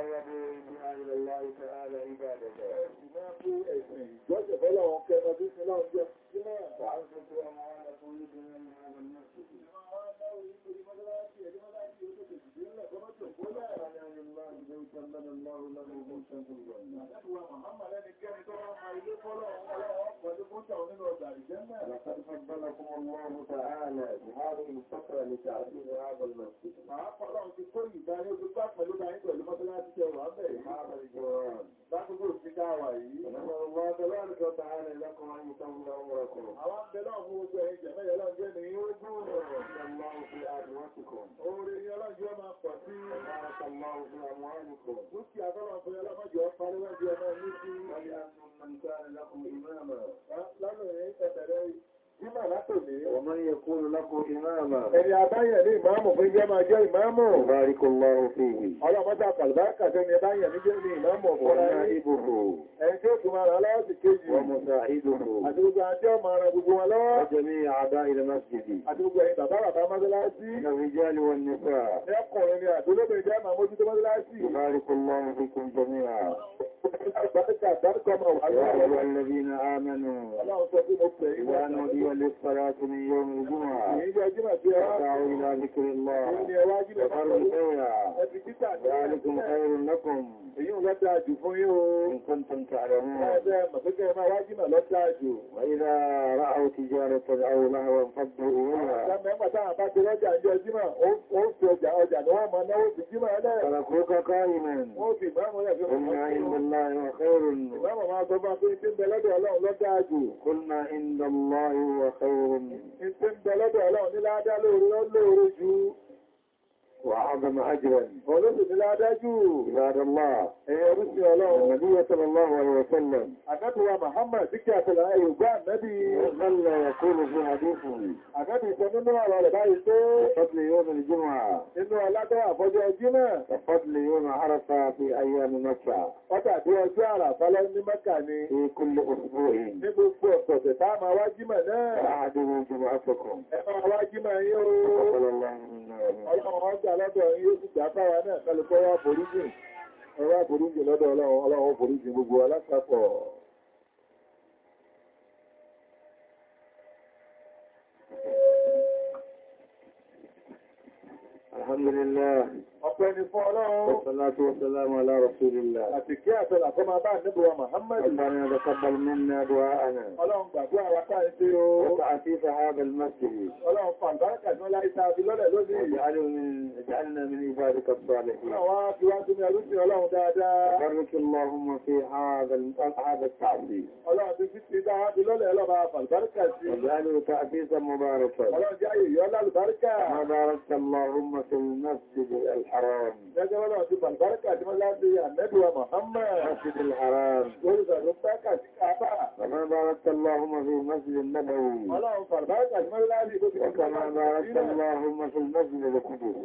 láyádé ní àìlọ́lá ìta ààrẹ ìgbà àdẹ̀dẹ̀. Ìmọ́ kí ẹ̀sìn ìgbọ́sẹ̀ bọ́lá wọn kẹ́ ọdún sí láwùjọ sí náà bá ń sọ pé ọmọ wọn lọ fún ìdúnrún ní àwọn náà لله بيتا من الله له بيتا في الجنة لقد فضلكم الله تعالى بهذه الفترة لتعزيز هذا المسجد هذا الجواب ونسأل الله تبارك وتعالى لكم أن يطول عمركم Àwọn abẹ́lọ́ fún gbogbo ẹ̀yìn jẹ̀mẹ́ yọ́lọ́ jẹ́ ní ó gún وبارك الله في آدواتكم oore yọ́lọ́ jẹ́ máa pọ̀ sí وبارك الله في أموالكم Dúkìá tọ́lọ̀ fún ẹlọ́mọ́jọ́ parí wájú ọmọ ní sí. Wọ́n ni. Ẹni ni ní ìmáàmù fún jẹ́ máa jẹ́ ìmáàmù. Báríkọ́láwọ́ fèèrè. Ọlọ́pàá àpàlùbáríkà tó ní ẹbáyẹ̀ ní jẹ́ ní ìmáàmù ọ̀fọ́lá ìbòrò. Ẹni tí ó tún máa rà láwọ́sì kéjì. Ọmọ sáà ìdòrò. Àti gbogbo àti ọmọ ara gbogbo wọn lọ́wọ́. Ọjọ́ ní àbá ilẹ̀ máa فيكم جميعا Àgbàríkà àgbàríkà máa wà يا lọ́wọ́. أيها الذين آمنوا Ọlọ́run sọ fún mo pè é. إذا نودي للصلاة من يوم الجمعة Èyí jẹ́ jímà tí ẹ wá. فاسعوا إلى ذكر Èyí ni الله ẹ wá jímà وذروا البيع Ẹ fi títà ní ذلكم خير لكم Èyí ò lọ́ta jù fún yín o. إن كنتم تعلمون Ẹgbẹ́ mọ̀kẹ́kẹ́ máa wá jímà lọ́ta jù. وإذا رأوا تجارة أو لهوا انفضوا إليها Àgbàmẹ́gbà táwọn bá ti rọ́jà ìjọ jímà, ó fi ọjà ọjà ni wọ́n máa náwó sí jímà ẹlẹ́. تركوك قائما Wọ́n fi ìbámu rẹ̀ fi قلنا عند الله وخير Ìbámu máa sọ bá pé tí ń bẹ lọ́dọ̀ Ọlọ́run lọ́ta jù. قلنا عند الله وخير Tí ń bẹ lọ́dọ̀ Ọlọ́run ní ládá lóore ó lóore jù. وأعظم أجرا Olóṣù ní ládá jù. عباد الله Ẹ̀yẹ orúsí Ọlọ́run. النبي صلى الله عليه وسلم Àgábíwa Muhammad díkẹ́ àtẹ̀lẹ̀ Yorùbá ànábì. ظل يقول في حديثه Àgábí sọ nínú ọ̀rọ̀ rẹ̀ báyìí pé فضل يوم الجمعة inú ọlátọ́ àfọ́jọ́ jímà. وفضل يوم عرفة في أيام مكة Ọjà bí ọjọ́ àràfálẹ́ ní Mẹ́kà ni. في كل أسبوع Ní ọ̀sẹ̀ tá máa wá jímọ̀ náà. Àádọ́rọ̀ ìjọba afọ́kọ̀. Ẹ máa wá o. Ọlọ́run wá jà lọ́dọ̀ sì jà báwa náà kálukọ́ wá foríjìn. Ọlọ́run gbogbo alápapọ̀. Alhamdulillah. Ọ̀pẹ́ni fún ọlọ́run. Ọ̀sọ̀látí wọ́sọ̀lámù aláàrọ̀sílélà. Àti kí àtọ́lá kọ́ máa bá níbùwà Mùhammadu. Ọ̀pẹ́ni àdọ́kọ̀bọ̀lù mẹ́rin àdúwà ànà. Ọlọ́run gbàdúrà wa káàrí tí ó. Ọ̀pẹ́ àti ìfàhábẹ̀ mẹ́sìlì. Ọlọ́run fàǹdáràkà ní ọlá ìtàbí lọ́lẹ̀ lórí. Ìjálùmí ní ní àrúsí في الحرام Gẹ́gẹ́ Ọlọ́run ti àlùbáríkà tí wọ́n láti ànẹ́bíwa Muhammad. المسجد الحرام pẹ́kà sí káàbà. كما باركت اللهم في المسجد النبوي tí wọ́n láti bó ti وكما باركت اللهم في المسجد القدس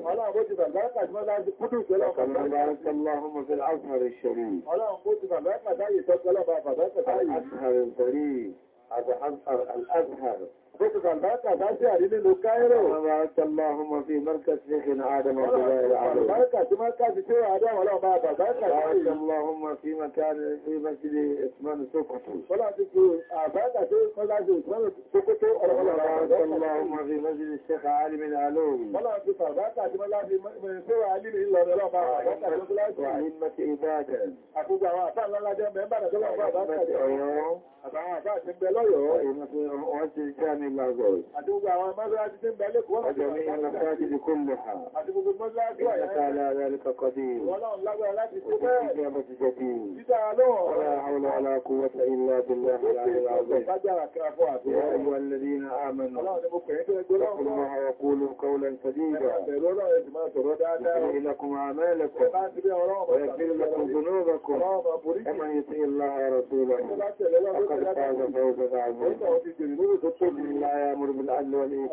àlùbáríkà tí wọ́n láti kúdù sọ́lọ́ وكما باركت اللهم في الازهر الشريف bó ti àlùbáríkà táyè tọ́jú ọlọ́ba àbàbáríkà táyè. الازهر الكريم الازهر الازهر Bó ti àlùbáríkà táyè àrí nínú Káírò. كما باركت اللهم في مركز شيخنا آدم عبد الله Ọlọ́run العظيم àlùbáríkà tí wọ́n ká sí tí ó àdáwọn ọlọ́ba àbàbáríkà بارك táyè. اللهم في مكان في مسجد عثمان سقط Bọ́lá ti fi àbáríkà tó kọ́lá sí ìsọ́nà Sókótó ọ̀rọ̀ كما ọlọ́ba بارك àbàbáríkà. اللهم في مسجد الشيخ عالم العلوي Bọ́lá ti fi àbáríkà tí wọ́n láti mẹ́rin tó wà ní ìlọrin ọlọ́ba àbàbáríkà tó kọ́lá sí. وأئمة عبادة Àkójọ àwọn àfáà ńlá lájẹ́ mẹ́mbà náà tó lọ́wọ́ àbáríkà وأئمة jẹ́. عيون Àtàwọn àfáà ti ń bẹ lọ́yọ̀ọ́. وأئمة وأئمة جامع لاغوس Àti gbogbo àwọn mọ́sálásí tí ń bẹ lẹ́kọ̀ọ́. وجميع المساجد كلها Àti gbogbo mọ́sálásí wà إنك yẹn. على ذلك قدير Ọlọ́run lágbára láti tó وفي bẹ́ẹ̀. الإجابة جدير Títà lọ́wọ́. ولا حول ولا قوة إلا بالله العلي العظيم يا أيها الذين آمنوا اتقوا. الله وقولوا قولا سديدا. يغفر لكم أعمالكم ويغفر لكم ذنوبكم. ومن يطع الله ورسوله فقد فاز فوزا عظيما tóbi. لا يأمر بالعدل ní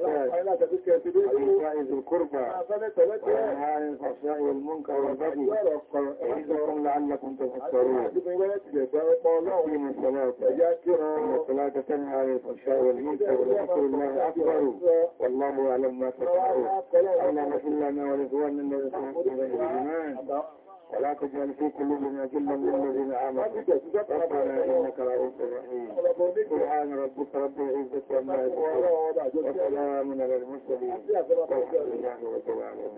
وإيتاء ذي القربى. وينهى عن الفحشاء والمنكر والبغي يعظكم لعلكم تذكرون Àti ìgbẹ́ ìwẹ́lẹ́ ti lẹ̀ bẹ́rẹ̀ pọ̀ ọlọ́run. أقيموا الصلاة Ẹ̀yà kírun. إن الصلاة تنهى عن الفحشاء والمنكر ولذكر الله أكبر والله يعلم ما تصنعون اللهم اغفر لنا ولإخواننا الذين سبقونا بالإيمان ولا تجعل في قلوبنا غلا للذين آمنوا ربنا إنك رؤوف رحيم سبحان ربك رب العزة عما يصفون وسلام على المرسلين والحمد لله رب العالمين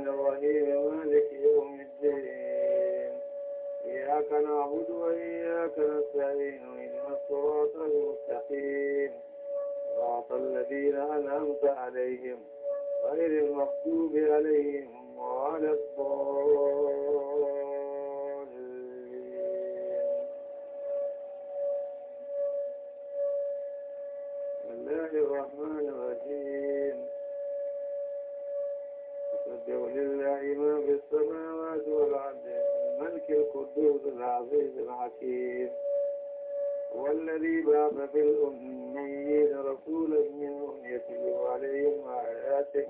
الرحمن الرحيم. مالك يوم الدين. إياك نعبد وإياك نستعين. اهدنا الصراط المستقيم. صراط الذين أنعمت عليهم غير المغضوب عليهم وعلى الضالين. بسم الله الرحمن الرحيم. يسبح لله ما في السماوات والأرض الملك القدوس العزيز الحكيم. هو الذي بعث في الأميين رسولا منهم يتلو عليهم آياته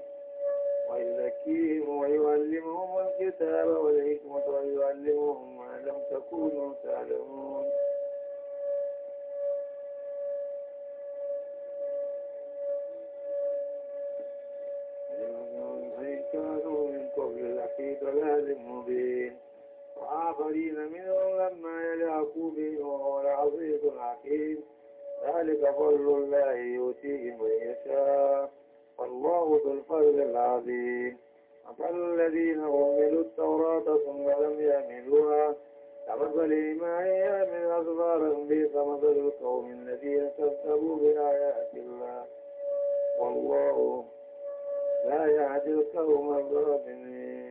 ويزكيهم ويعلمهم الكتاب والحكمة ويعلمهم ما لم تكونوا تعلمون. مبين. وآخرين منهم لما يلحقوا بهم وهو العزيز الحكيم. ذلك فضل الله يؤتيه من يشاء. والله ذو الفضل العظيم. مثل الذين حملوا التوراة ثم لم يحملوها. كمثل ما يحمل أسفارا بئس مثل القوم الذين كذبوا بآيات الله. والله لا يهدي القوم الظالمين.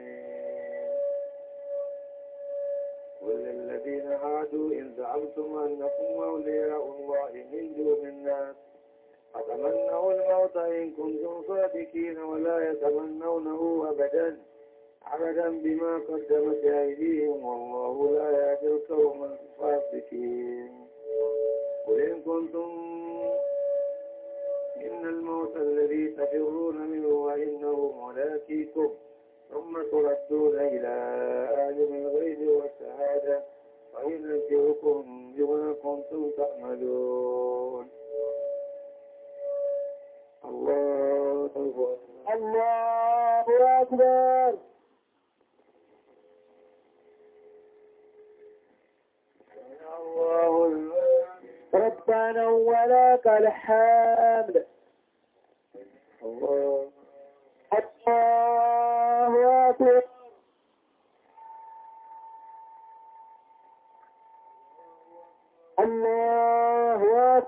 وللذين هادوا إن زعمتم أنكم أولياء الله من دون الناس. فتمنوا الموت إن كنتم صادقين ولا يتمنونه أبدا. أبدا بما قدمت أيديهم والله لا يهدي القوم الفاسقين. قل إن كنتم إن الموت الذي تفرون منه وإنه ملاقيكم. ثم تردون إلى عالم الغيب والشهادة وينبئكم بما كنتم تعملون. الله أكبر. الله أكبر ربنا ولك الحمد.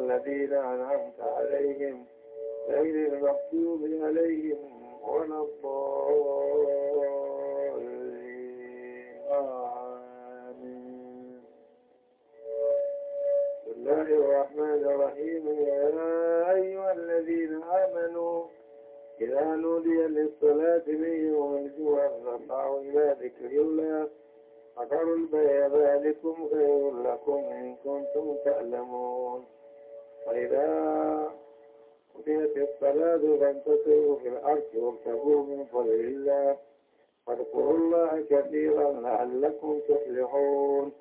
الذين أنعمت عليهم غير المغضوب عليهم ولا الضالين. آمين. بسم الله الرحمن الرحيم. يا أيها الذين آمنوا إذا نودي للصلاة من يوم الجمعة إلى ذكر الله. فذروا البيع ذلكم خير لكم إن كنتم تعلمون. وإذا قضيت الصلاة فانتصروا في الأرض وابتغوا من فضل الله. واذكروا الله كثيرا لعلكم تفلحون.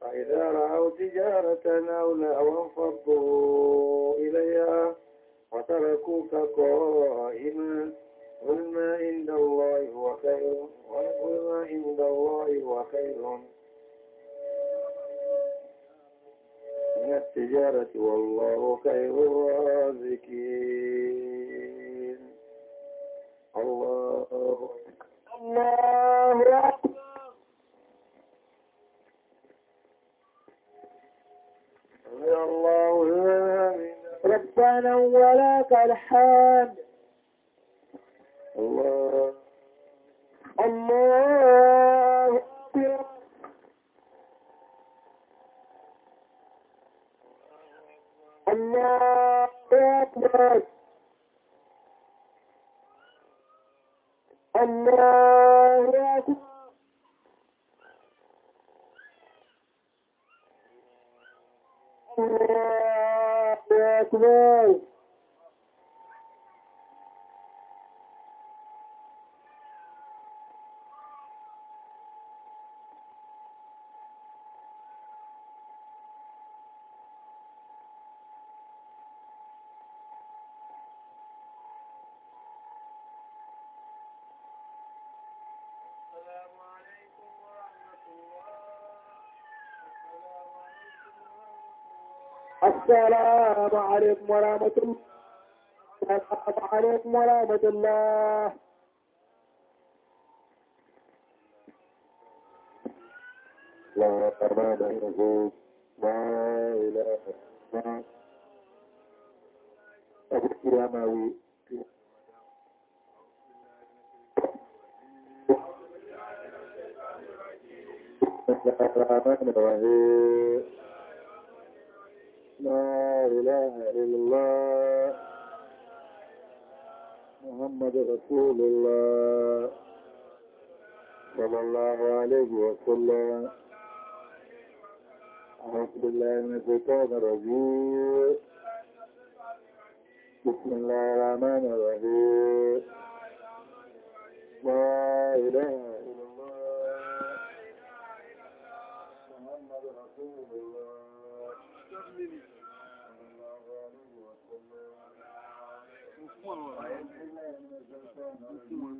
فإذا رأوا تجارة أو لهوا انفضوا إليها وتركوك قائما. قل ما عند الله هو خير وقل ما عند الله هو خير. من التجارة والله خير الرازقين. الله الله أكبر. الله ربنا ولك الحمد. الله أكبر الله السلام عليكم ورحمة الله. السلام عليكم ورحمة الله. عليكم ورحمة الله لا لا إله إلا أبو الكراماوي الرحمن الرحيم. لا إله إلا الله. محمد رسول الله. صلى الله عليه وسلم. أعوذ بالله من الشيطان الرجيم. بسم الله الرحمن الرحيم. لا إله fún wọn